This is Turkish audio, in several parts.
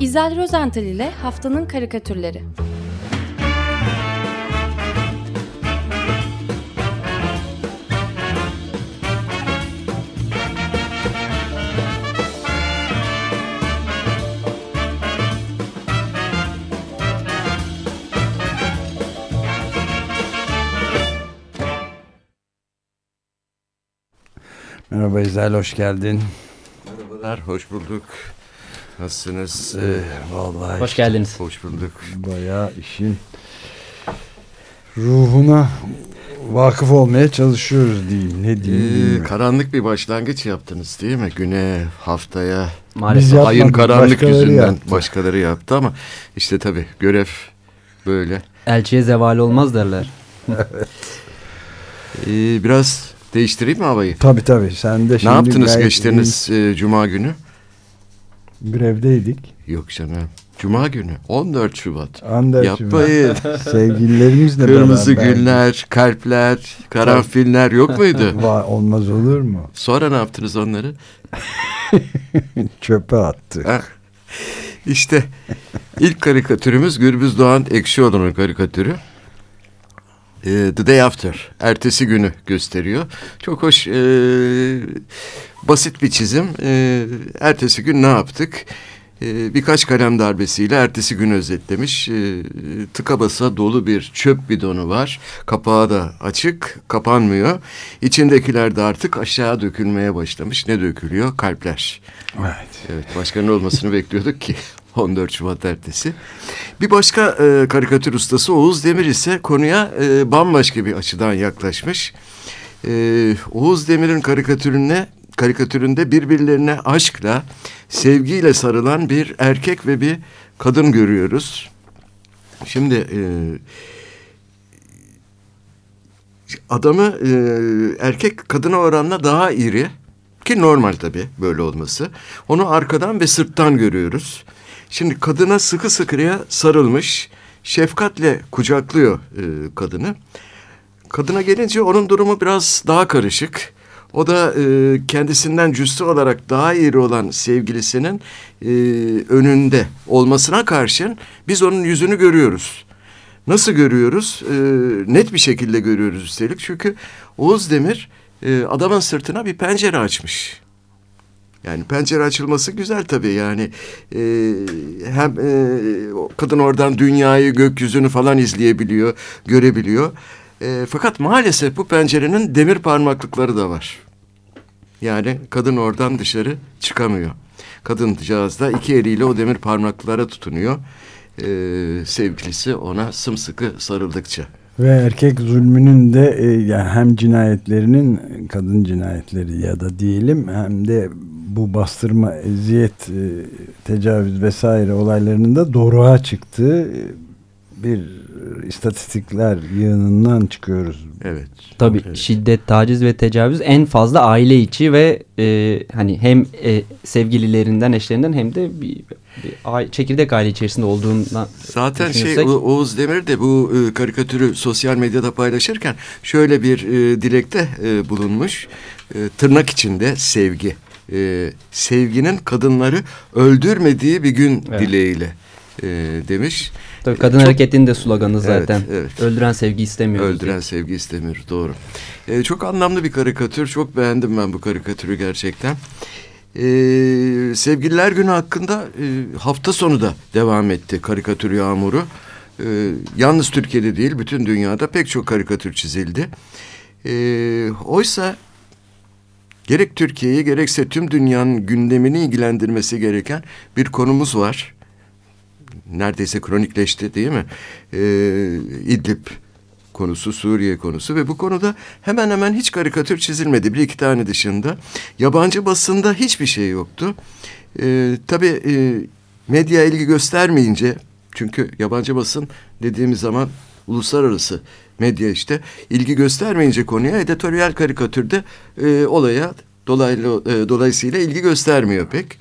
İzel Rozental ile Haftanın Karikatürleri Merhaba İzel, hoş geldin. Merhabalar, hoş bulduk. Nasılsınız? Ee, vallahi Hoş geldiniz. Hoş bulduk. bayağı işin ruhuna vakıf olmaya çalışıyoruz diyeyim. Ne diyeyim Ee, karanlık bir başlangıç yaptınız değil mi? Güne, haftaya, Maalesef. Biz yapmadık, ayın karanlık başkaları yüzünden yaptı. başkaları yaptı ama işte tabii görev böyle. Elçiye zeval olmaz derler. Ee, biraz değiştireyim mi havayı? Tabii tabii, sen de ne şimdi yaptınız gayet geçtiğiniz e, cuma günü? Grevdeydik. Yok canım. Cuma günü 14 Şubat. Ander Yapmayın. Sevgililerimizle Kırmızı beraber. güller, kalpler, karanfiller yok muydu? Va- olmaz olur mu? Sonra ne yaptınız onları? Çöpe attı. Ha. İşte ilk karikatürümüz Gürbüz Doğan Ekşioğlu'nun karikatürü. Ee, The Day After, ertesi günü gösteriyor. Çok hoş, e, basit bir çizim. E, ertesi gün ne yaptık? E, birkaç kalem darbesiyle ertesi gün özetlemiş. E, tıka basa dolu bir çöp bidonu var. Kapağı da açık, kapanmıyor. İçindekiler de artık aşağı dökülmeye başlamış. Ne dökülüyor? Kalpler. Evet. Evet başkanın olmasını bekliyorduk ki 14 Şubat ertesi. Bir başka e, karikatür ustası Oğuz Demir ise konuya e, bambaşka bir açıdan yaklaşmış. E, Oğuz Demir'in karikatürüne karikatüründe birbirlerine aşkla, sevgiyle sarılan bir erkek ve bir kadın görüyoruz. Şimdi e, adamı e, erkek kadına oranla daha iri ki normal tabii böyle olması. Onu arkadan ve sırttan görüyoruz. Şimdi kadına sıkı sıkıya sarılmış, şefkatle kucaklıyor e, kadını. Kadına gelince onun durumu biraz daha karışık. O da e, kendisinden cüssü olarak daha iri olan sevgilisinin e, önünde olmasına karşın biz onun yüzünü görüyoruz. Nasıl görüyoruz? E, net bir şekilde görüyoruz üstelik. Çünkü Oğuz Demir e, adamın sırtına bir pencere açmış. Yani pencere açılması güzel tabii yani e, hem e, kadın oradan dünyayı gökyüzünü falan izleyebiliyor, görebiliyor. E, fakat maalesef bu pencerenin demir parmaklıkları da var. Yani kadın oradan dışarı çıkamıyor. Kadıncağız da iki eliyle o demir parmaklıklara tutunuyor. E, sevgilisi ona sımsıkı sarıldıkça. Ve erkek zulmünün de e, yani hem cinayetlerinin kadın cinayetleri ya da diyelim hem de bu bastırma, eziyet, e, tecavüz vesaire olaylarının da doğruğa çıktığı e, bir istatistikler yığınından çıkıyoruz. Evet. Tabii Evet. şiddet, taciz ve tecavüz en fazla aile içi ve e, hani hem e, sevgililerinden, eşlerinden hem de bir, bir aile- çekirdek aile içerisinde olduğundan Zaten şey O- Oğuz Demir de bu e, karikatürü sosyal medyada paylaşırken şöyle bir e, dilekte e, bulunmuş. E, tırnak içinde sevgi. E, sevginin kadınları öldürmediği bir gün Evet. dileğiyle e, demiş. Tabii kadın Çok- hareketinin de sloganı zaten. Evet, evet. Öldüren sevgi istemiyoruz. Öldüren sevgi istemiyor. Doğru. E, çok anlamlı bir karikatür. Çok beğendim ben bu karikatürü gerçekten. E, Sevgililer Günü hakkında e, hafta sonu da devam etti karikatür yağmuru. E, yalnız Türkiye'de değil bütün dünyada pek çok karikatür çizildi. E, oysa gerek Türkiye'yi gerekse tüm dünyanın gündemini ilgilendirmesi gereken bir konumuz var. Neredeyse kronikleşti değil mi? E, İdlib konusu, Suriye konusu ve bu konuda hemen hemen hiç karikatür çizilmedi. Bir iki tane dışında. Yabancı basında hiçbir şey yoktu. Ee, tabii e, medya ilgi göstermeyince çünkü yabancı basın dediğimiz zaman uluslararası medya işte ilgi göstermeyince konuya editoryal karikatürde e, olaya dolaylı e, dolayısıyla ilgi göstermiyor pek.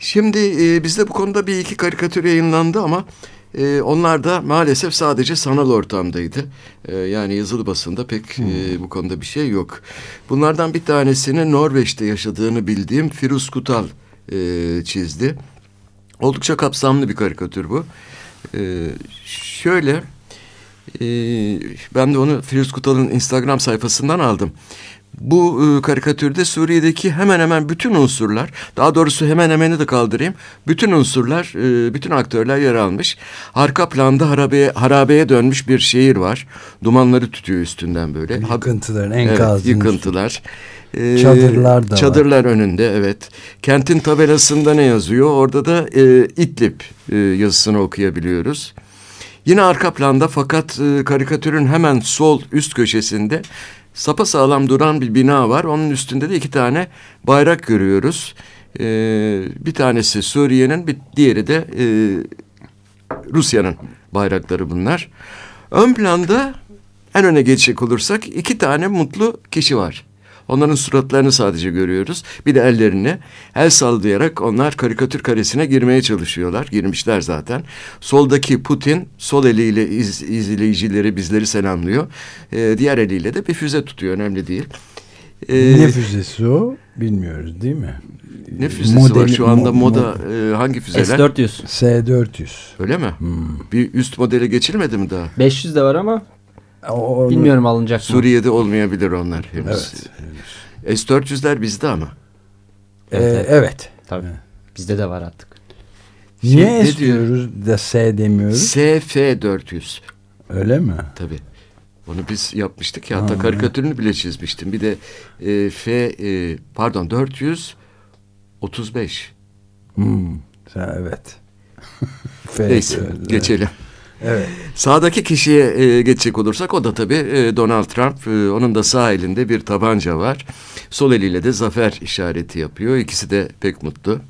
Şimdi e, bizde bu konuda bir iki karikatür yayınlandı ama e, onlar da maalesef sadece sanal ortamdaydı. E, yani yazılı basında pek e, bu konuda bir şey yok. Bunlardan bir tanesini Norveç'te yaşadığını bildiğim Firuz Kutal e, çizdi. Oldukça kapsamlı bir karikatür bu. Ee, şöyle e, ben de onu Firuz Kutal'ın Instagram sayfasından aldım. Bu e, karikatürde Suriye'deki hemen hemen bütün unsurlar, daha doğrusu hemen hemeni de kaldırayım. Bütün unsurlar, e, bütün aktörler yer almış. Arka planda harabeye, harabeye dönmüş bir şehir var. Dumanları tütüyor üstünden böyle. Yıkıntıların, Evet, enkazın. yıkıntılar. Ee, Çadırlar da var. Çadırlar önünde evet. Kentin tabelasında ne yazıyor? Orada da e, İdlib e, yazısını okuyabiliyoruz. Yine arka planda fakat e, karikatürün hemen sol üst köşesinde sapasağlam duran bir bina var. Onun üstünde de iki tane bayrak görüyoruz. E, bir tanesi Suriye'nin, bir diğeri de e, Rusya'nın bayrakları bunlar. Ön planda en öne geçecek olursak iki tane mutlu kişi var. Onların suratlarını sadece görüyoruz. Bir de ellerini el sallayarak onlar karikatür karesine girmeye çalışıyorlar. Girmişler zaten. Soldaki Putin sol eliyle iz, izleyicileri bizleri selamlıyor. Ee, diğer eliyle de bir füze tutuyor. Önemli değil. Ee, ne füzesi o? Bilmiyoruz değil mi? ne füzesi var Modeli- şu anda mo- moda e, hangi füzeler? S-400. S-400. Öyle mi? Hmm. Bir üst modele geçilmedi mi daha? 500 de var ama O- bilmiyorum alınacak mı? Suriye'de olmayabilir onlar henüz. Evet. S-400'ler bizde ama. Ee, Evet, evet. Tabii. Bizde de var artık. Niye ne diyor? istiyoruz da S demiyoruz? SF-400. Öyle mi? Tabii. Onu biz yapmıştık ya. Hatta karikatürünü bile çizmiştim. Bir de e, F e, pardon 435. Hmm. Sen, evet. F Neyse diyoruz, geçelim. Evet. Sağdaki kişiye e, geçecek olursak o da tabii e, Donald Trump. E, onun da sağ elinde bir tabanca var. Sol eliyle de zafer işareti yapıyor. İkisi de pek mutlu.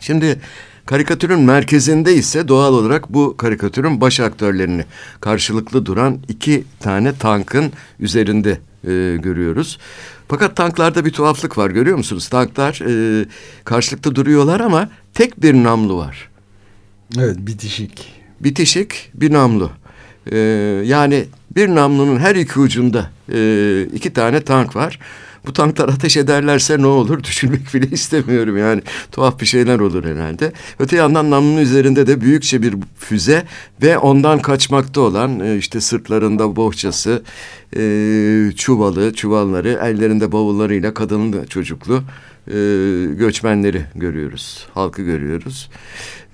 Şimdi karikatürün merkezinde ise doğal olarak bu karikatürün baş aktörlerini karşılıklı duran iki tane tankın üzerinde e, görüyoruz. Fakat tanklarda bir tuhaflık var görüyor musunuz? Tanklar e, karşılıklı duruyorlar ama tek bir namlu var Evet bitişik. Bitişik bir namlu. Ee, yani bir namlunun her iki ucunda e, iki tane tank var. Bu tanklar ateş ederlerse ne olur düşünmek bile istemiyorum yani tuhaf bir şeyler olur herhalde. Öte yandan namlunun üzerinde de büyükçe bir füze ve ondan kaçmakta olan e, işte sırtlarında bohçası, e, çuvalı, çuvalları, ellerinde bavullarıyla kadınlı çocuklu e, göçmenleri görüyoruz, halkı görüyoruz.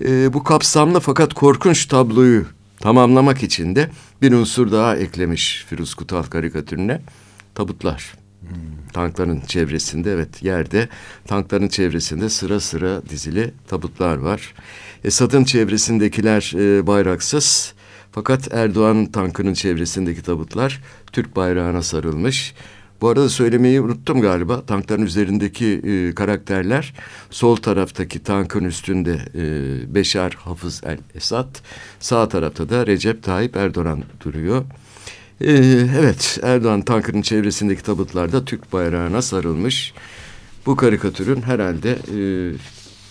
E, bu kapsamlı fakat korkunç tabloyu tamamlamak için de bir unsur daha eklemiş Firuz Kutal karikatürüne. Tabutlar. Tankların çevresinde evet yerde tankların çevresinde sıra sıra dizili tabutlar var. Esad'ın çevresindekiler e, bayraksız fakat Erdoğan tankının çevresindeki tabutlar Türk bayrağına sarılmış. Bu arada söylemeyi unuttum galiba. Tankların üzerindeki e, karakterler sol taraftaki tankın üstünde e, Beşar Hafız el Esad, sağ tarafta da Recep Tayyip Erdoğan duruyor. E, evet Erdoğan tankının çevresindeki tabutlarda Türk bayrağına sarılmış. Bu karikatürün herhalde e,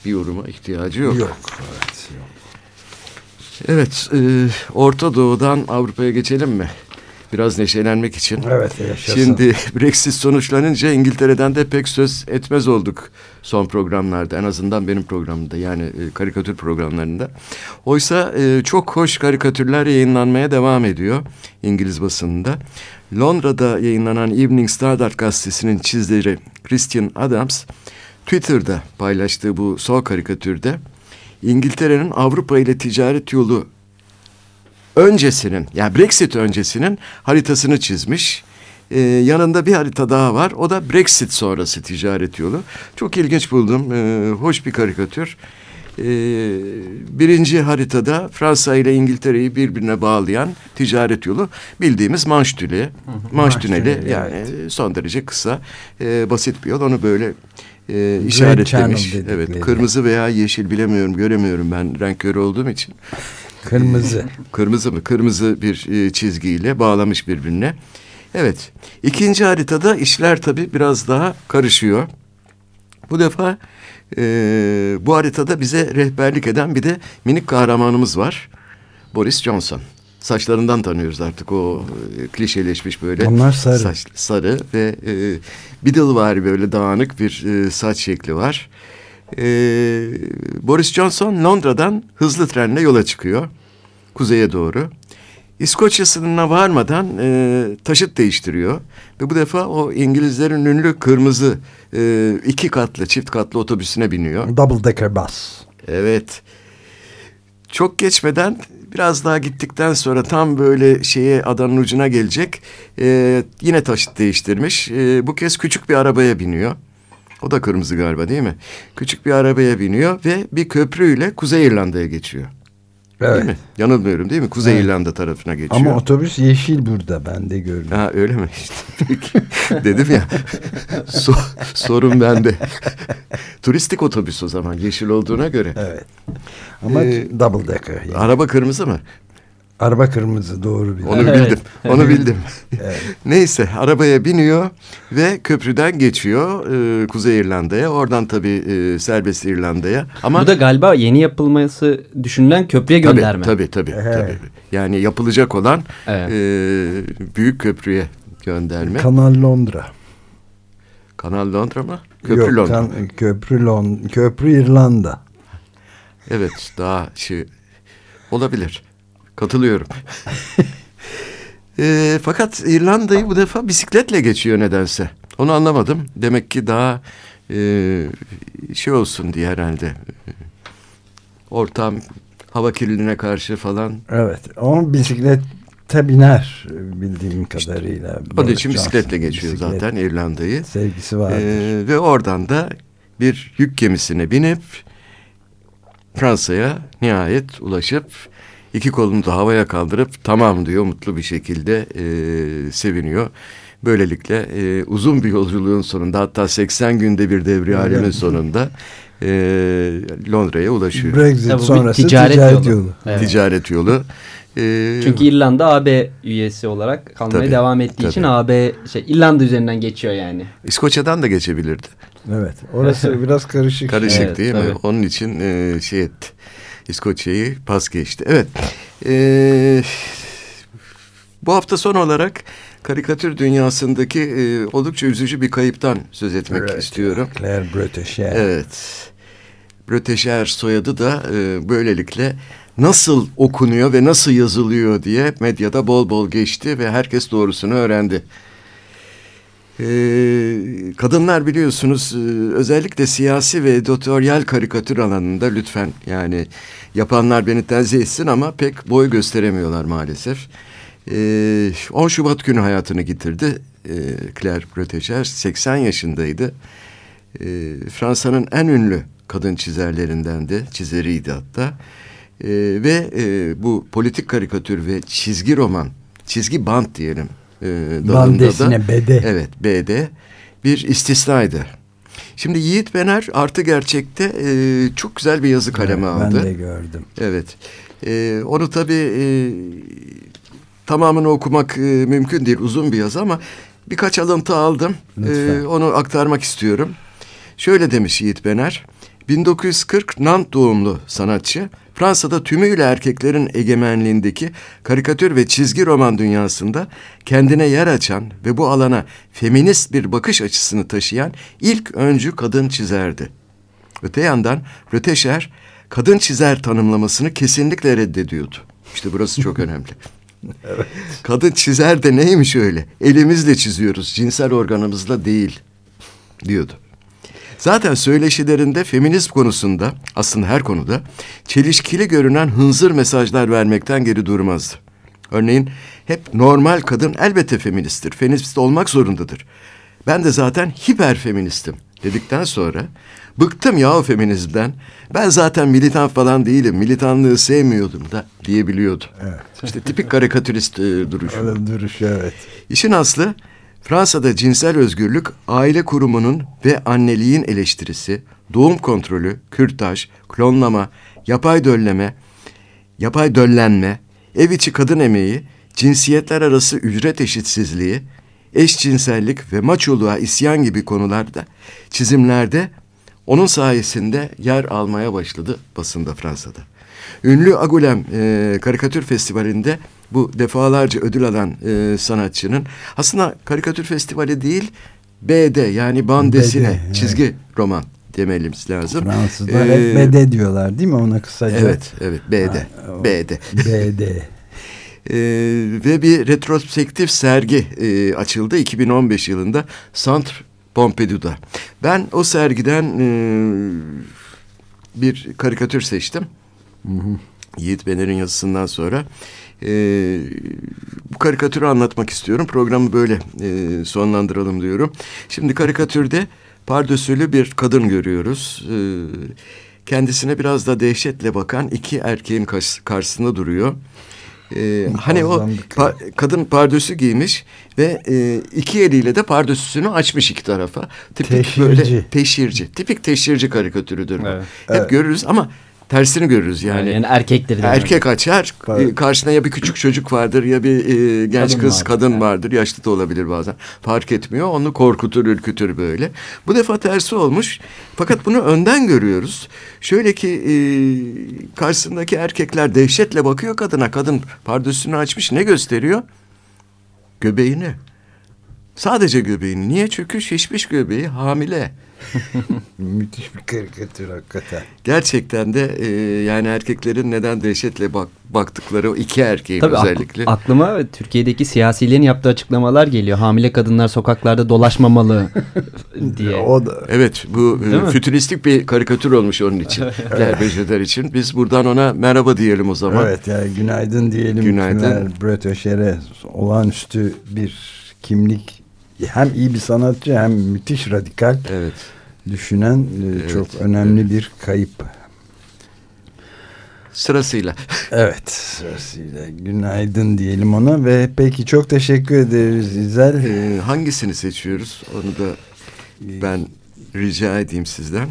bir yoruma ihtiyacı yok. Yok. Evet. Yok. Evet, e, Orta Doğu'dan Avrupa'ya geçelim mi? Biraz neşelenmek için. Evet yaşasın. Şimdi Brexit sonuçlanınca İngiltere'den de pek söz etmez olduk son programlarda. En azından benim programımda yani e, karikatür programlarında. Oysa e, çok hoş karikatürler yayınlanmaya devam ediyor İngiliz basınında. Londra'da yayınlanan Evening Standard gazetesinin çizleri Christian Adams Twitter'da paylaştığı bu son karikatürde İngiltere'nin Avrupa ile ticaret yolu öncesinin yani Brexit öncesinin haritasını çizmiş. Ee, yanında bir harita daha var. O da Brexit sonrası ticaret yolu. Çok ilginç buldum. Ee, hoş bir karikatür. Ee, birinci haritada Fransa ile İngiltere'yi birbirine bağlayan ticaret yolu bildiğimiz Manş Tüneli. Manş Tüneli yani evet. son derece kısa, e, basit bir yol. Onu böyle e, işaretlemiş. Evet, kırmızı veya yeşil bilemiyorum, göremiyorum ben renk körü olduğum için. Kırmızı. Kırmızı mı? Kırmızı bir e, çizgiyle bağlamış birbirine. Evet. İkinci haritada işler tabii biraz daha karışıyor. Bu defa e, bu haritada bize rehberlik eden bir de minik kahramanımız var. Boris Johnson. Saçlarından tanıyoruz artık o e, klişeleşmiş böyle. Onlar sarı. Saç, sarı ve e, bir var böyle dağınık bir e, saç şekli var. E, Boris Johnson Londra'dan hızlı trenle yola çıkıyor. Kuzeye doğru. İskoçya sınırına varmadan e, taşıt değiştiriyor. Ve bu defa o İngilizlerin ünlü kırmızı e, iki katlı, çift katlı otobüsüne biniyor. Double decker bus. Evet. Çok geçmeden biraz daha gittikten sonra tam böyle şeye adanın ucuna gelecek. E, yine taşıt değiştirmiş. E, bu kez küçük bir arabaya biniyor. O da kırmızı galiba değil mi? Küçük bir arabaya biniyor ve bir köprüyle Kuzey İrlanda'ya geçiyor. Evet. Değil mi? Yanılmıyorum değil mi? Kuzey Evet. İrlanda tarafına geçiyor. Ama otobüs yeşil burada ben de gördüm. Ha öyle mi? İşte peki. Dedim ya. so- sorun bende. Turistik otobüs o zaman yeşil olduğuna göre. Evet. Ama Ee, double decker. yani. Araba kırmızı mı? Araba kırmızı doğru bir. Onu Evet. bildim. Onu bildim. Evet. Neyse arabaya biniyor ve köprüden geçiyor e, Kuzey İrlanda'ya. Oradan tabii e, serbest İrlanda'ya. Ama Bu da galiba yeni yapılması düşünülen köprüye tabii, gönderme. tabii tabii Evet. tabii. Yani yapılacak olan Evet. e, büyük köprüye gönderme. Kanal Londra. Kanal Londra mı? Köprü Yok, Londra. kan- köprü Lon köprü İrlanda. Evet daha şey olabilir. Katılıyorum. E, fakat İrlanda'yı bu defa bisikletle geçiyor nedense. Onu anlamadım. Demek ki daha e, şey olsun diye herhalde. Ortam hava kirliliğine karşı falan. Evet. O bisiklete biner bildiğim kadarıyla. Onun Boris için Johnson. bisikletle geçiyor Bisiklet zaten İrlanda'yı. Sevgisi vardır. E, ve oradan da bir yük gemisine binip Fransa'ya nihayet ulaşıp iki kolunu da havaya kaldırıp tamam diyor mutlu bir şekilde e, seviniyor. Böylelikle e, uzun bir yolculuğun sonunda hatta 80 günde bir devri halimin Evet. sonunda e, Londra'ya ulaşıyor. Brexit Tabii sonrası ticaret ticaret, yolu. yolu. Evet. Ticaret yolu. E, Çünkü İrlanda AB üyesi olarak kalmaya Tabii, devam ettiği için tabii. AB şey İrlanda üzerinden geçiyor yani. İskoçya'dan da geçebilirdi. Evet. Orası biraz karışık. Karışık Evet, değil mi? tabii. Onun için e, şey etti. İskoçya'yı pas geçti. Evet. E, bu hafta son olarak karikatür dünyasındaki e, oldukça üzücü bir kayıptan söz etmek Evet. istiyorum. Claire Bretécher. Evet. Breteşer soyadı da e, böylelikle nasıl okunuyor ve nasıl yazılıyor diye medyada bol bol geçti ve herkes doğrusunu öğrendi. Ee, kadınlar biliyorsunuz e, özellikle siyasi ve editoryal karikatür alanında lütfen yani yapanlar beni tenzih etsin ama pek boy gösteremiyorlar maalesef. Ee, 10 Şubat günü hayatını yitirdi ee, Claire Breteşer 80 yaşındaydı. Ee, Fransa'nın en ünlü kadın çizerlerindendi, çizeriydi hatta. Ee, ve e, bu politik karikatür ve çizgi roman, çizgi bant diyelim e, dalında da Bandesine bede. Evet, B'de bir istisnaydı. Şimdi Yiğit Bener artı gerçekte e, çok güzel bir yazı kaleme Evet, aldı. Ben de gördüm. Evet. E, onu tabii e, tamamını okumak e, mümkün değil. Uzun bir yazı ama birkaç alıntı aldım. Lütfen. E, onu aktarmak istiyorum. Şöyle demiş Yiğit Bener. 1940 Nant doğumlu sanatçı Fransa'da tümüyle erkeklerin egemenliğindeki karikatür ve çizgi roman dünyasında kendine yer açan ve bu alana feminist bir bakış açısını taşıyan ilk öncü kadın çizerdi. Öte yandan Röteşer kadın çizer tanımlamasını kesinlikle reddediyordu. İşte burası çok önemli. Kadın çizer de neymiş öyle? Elimizle çiziyoruz, cinsel organımızla değil diyordu. Zaten söyleşilerinde feminist konusunda aslında her konuda çelişkili görünen hınzır mesajlar vermekten geri durmazdı. Örneğin hep normal kadın elbette feministtir, feminist olmak zorundadır. Ben de zaten hiper feministim dedikten sonra bıktım ya o feminizmden. Ben zaten militan falan değilim, militanlığı sevmiyordum da diyebiliyordu. Evet. İşte tipik karikatürist e, duruşu. Öyle duruş evet. İşin aslı Fransa'da cinsel özgürlük aile kurumunun ve anneliğin eleştirisi, doğum kontrolü, kürtaj, klonlama, yapay dölleme, yapay döllenme, ev içi kadın emeği, cinsiyetler arası ücret eşitsizliği, eşcinsellik ve maçoluğa isyan gibi konularda çizimlerde onun sayesinde yer almaya başladı basında Fransa'da. Ünlü Agulem e, Karikatür Festivali'nde bu defalarca ödül alan e, sanatçının aslında karikatür festivali değil BD yani bandesine BD, evet. çizgi roman dememiz lazım. Fransızlar Ee, hep BD diyorlar değil mi ona kısaca? Evet, evet BD. Ha, BD. BD. Ee, ve bir retrospektif sergi e, açıldı 2015 yılında Centre Pompidou'da. Ben o sergiden e, bir karikatür seçtim. Yiğit Bener'in yazısından sonra. E, bu karikatürü anlatmak istiyorum. Programı böyle e, sonlandıralım diyorum. Şimdi karikatürde pardösülü bir kadın görüyoruz. E, kendisine biraz da dehşetle bakan iki erkeğin karş- karşısında duruyor. Ee, hani o pa- kadın pardösü giymiş ve e, iki eliyle de pardösüsünü açmış iki tarafa. Tipik Teşhirci. böyle teşhirci. Tipik teşhirci karikatürüdür bu. Evet. Hep Evet. görürüz ama tersini görürüz yani. Yani, yani de. Erkek açar, Evet. e, karşına ya bir küçük çocuk vardır ya bir e, genç Kadın kız, vardır, kadın evet. vardır. Yaşlı da olabilir bazen. Fark etmiyor. Onu korkutur, ürkütür böyle. Bu defa tersi olmuş. Fakat bunu önden görüyoruz. Şöyle ki e, karşısındaki erkekler dehşetle bakıyor kadına. Kadın pardösünü açmış. Ne gösteriyor? Göbeğini. Sadece göbeğini. Niye? Çünkü şişmiş göbeği hamile. Müthiş bir karikatür hakikaten. Gerçekten de e, yani erkeklerin neden dehşetle bak, baktıkları o iki erkeğin Tabii ak- özellikle. aklıma Türkiye'deki siyasilerin yaptığı açıklamalar geliyor. Hamile kadınlar sokaklarda dolaşmamalı diye. O da Evet bu e, fütüristik bir karikatür olmuş onun için. Gerbejeler için. Biz buradan ona merhaba diyelim o zaman. Evet yani günaydın diyelim. Günaydın. Claire Breteau'ye olağanüstü bir kimlik. Hem iyi bir sanatçı hem müthiş radikal Evet. düşünen e, Evet, çok önemli bir kayıp. Sırasıyla. Evet sırasıyla günaydın diyelim ona ve peki çok teşekkür ederiz İzel. E, hangisini seçiyoruz? Onu da ben rica edeyim sizden.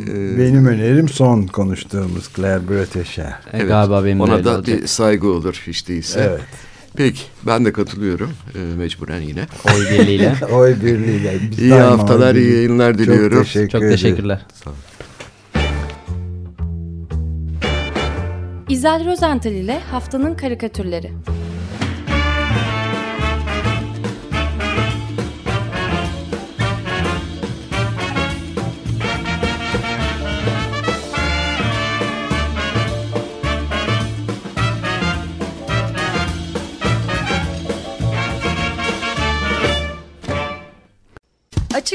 E, Benim önerim son konuştuğumuz Claire Breteau'ya. E, evet, Galiba benim Ona da olacak. bir saygı olur hiç değilse. Evet. Peki ben de katılıyorum e, mecburen yine. Oy birliğiyle. Oy birliğiyle. Biz İyi haftalar, iyi yayınlar diliyorum. Çok teşekkür Çok teşekkürler. Sağ olun. İzel Rozental ile Haftanın Karikatürleri.